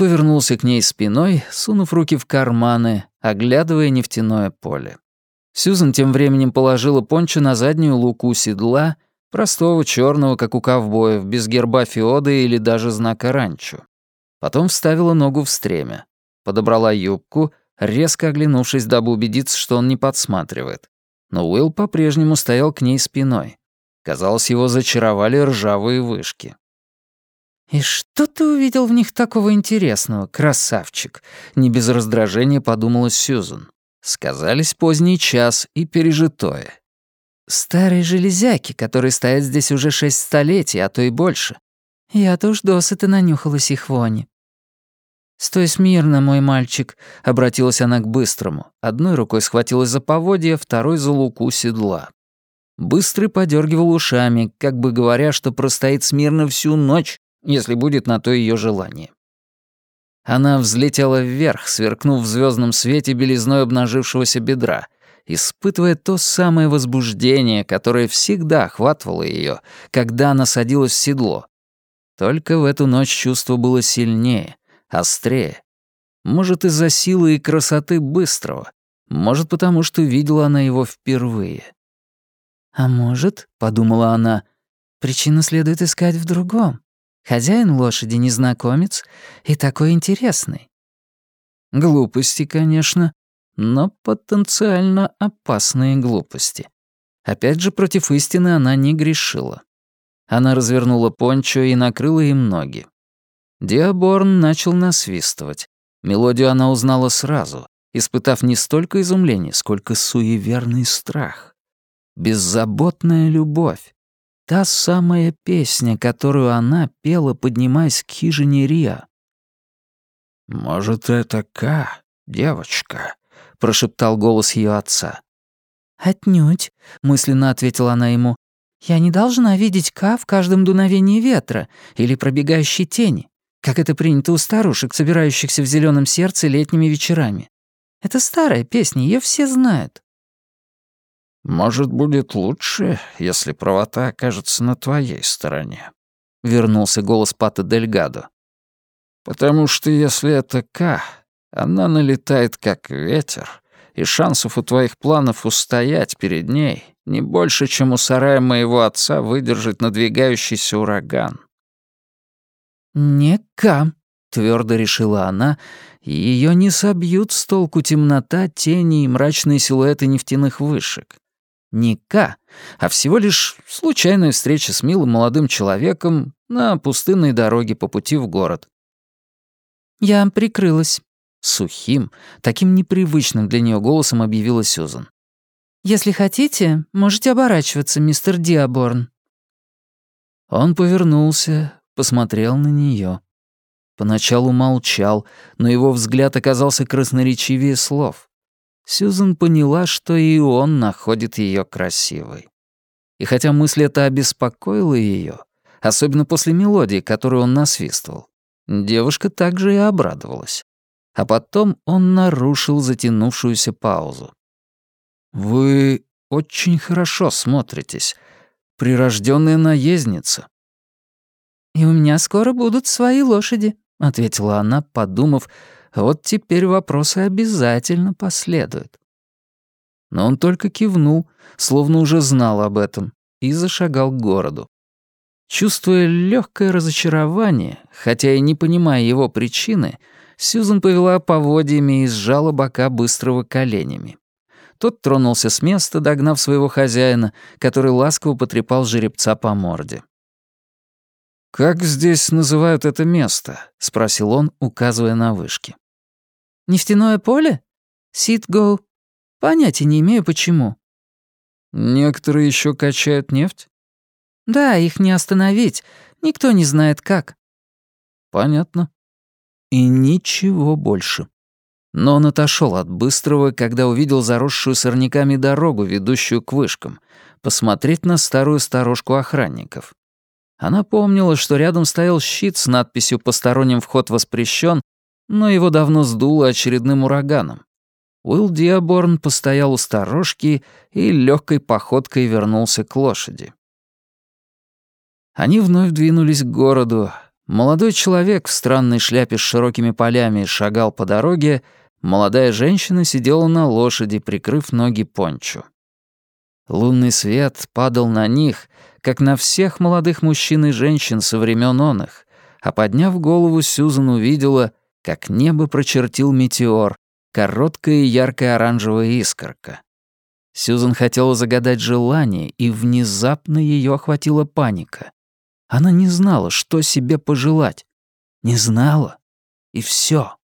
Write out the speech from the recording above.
повернулся к ней спиной, сунув руки в карманы, оглядывая нефтяное поле. Сьюзан тем временем положила пончо на заднюю луку седла, простого черного, как у ковбоев, без герба феода или даже знака ранчо. Потом вставила ногу в стремя, подобрала юбку, резко оглянувшись, дабы убедиться, что он не подсматривает. Но Уилл по-прежнему стоял к ней спиной. Казалось, его зачаровали ржавые вышки. «И что ты увидел в них такого интересного, красавчик?» Не без раздражения подумала Сьюзан. Сказались поздний час и пережитое. «Старые железяки, которые стоят здесь уже шесть столетий, а то и больше. Я-то уж досыта нанюхалась их вони». «Стой смирно, мой мальчик», — обратилась она к Быстрому. Одной рукой схватилась за поводья, второй — за луку седла. Быстрый подергивал ушами, как бы говоря, что простоит смирно всю ночь, если будет на то ее желание. Она взлетела вверх, сверкнув в звездном свете белизной обнажившегося бедра, испытывая то самое возбуждение, которое всегда охватывало ее, когда она садилась в седло. Только в эту ночь чувство было сильнее, острее. Может, из-за силы и красоты быстрого, может, потому что видела она его впервые. «А может, — подумала она, — причину следует искать в другом. Хозяин лошади незнакомец и такой интересный. Глупости, конечно, но потенциально опасные глупости. Опять же, против истины она не грешила. Она развернула пончо и накрыла им ноги. Диаборн начал насвистывать. Мелодию она узнала сразу, испытав не столько изумление, сколько суеверный страх. Беззаботная любовь. Та самая песня, которую она пела, поднимаясь к хижине Риа. «Может, это Ка, девочка?» — прошептал голос ее отца. «Отнюдь», — мысленно ответила она ему. «Я не должна видеть Ка в каждом дуновении ветра или пробегающей тени, как это принято у старушек, собирающихся в зеленом сердце летними вечерами. Это старая песня, ее все знают. «Может, будет лучше, если правота окажется на твоей стороне», — вернулся голос Пата Дельгадо. «Потому что если это К, она налетает как ветер, и шансов у твоих планов устоять перед ней не больше, чем у сарая моего отца выдержать надвигающийся ураган». «Не К», — твердо решила она, и ее не собьют с толку темнота, тени и мрачные силуэты нефтяных вышек не К, а всего лишь случайная встреча с милым молодым человеком на пустынной дороге по пути в город. Я прикрылась. Сухим, таким непривычным для нее голосом объявила Сюзан. «Если хотите, можете оборачиваться, мистер Диаборн». Он повернулся, посмотрел на нее. Поначалу молчал, но его взгляд оказался красноречивее слов. Сьюзен поняла, что и он находит ее красивой. И хотя мысль эта обеспокоила ее, особенно после мелодии, которую он насвистывал, девушка также и обрадовалась. А потом он нарушил затянувшуюся паузу. «Вы очень хорошо смотритесь. Прирожденная наездница». «И у меня скоро будут свои лошади», — ответила она, подумав, вот теперь вопросы обязательно последуют. Но он только кивнул, словно уже знал об этом, и зашагал к городу. Чувствуя легкое разочарование, хотя и не понимая его причины, Сьюзан повела поводьями и сжала бока быстрого коленями. Тот тронулся с места, догнав своего хозяина, который ласково потрепал жеребца по морде. «Как здесь называют это место?» — спросил он, указывая на вышки. «Нефтяное поле? Ситго? Понятия не имею, почему». «Некоторые еще качают нефть?» «Да, их не остановить. Никто не знает, как». «Понятно». И ничего больше. Но он отошел от Быстрого, когда увидел заросшую сорняками дорогу, ведущую к вышкам, посмотреть на старую сторожку охранников. Она помнила, что рядом стоял щит с надписью «Посторонним вход воспрещен», но его давно сдуло очередным ураганом. Уилл Диаборн постоял у сторожки и легкой походкой вернулся к лошади. Они вновь двинулись к городу. Молодой человек в странной шляпе с широкими полями шагал по дороге, молодая женщина сидела на лошади, прикрыв ноги пончо. Лунный свет падал на них, как на всех молодых мужчин и женщин со времен он их, а подняв голову, Сьюзан увидела, как небо прочертил метеор, короткая и яркая оранжевая искорка. Сьюзан хотела загадать желание, и внезапно ее охватила паника. Она не знала, что себе пожелать. Не знала. И все.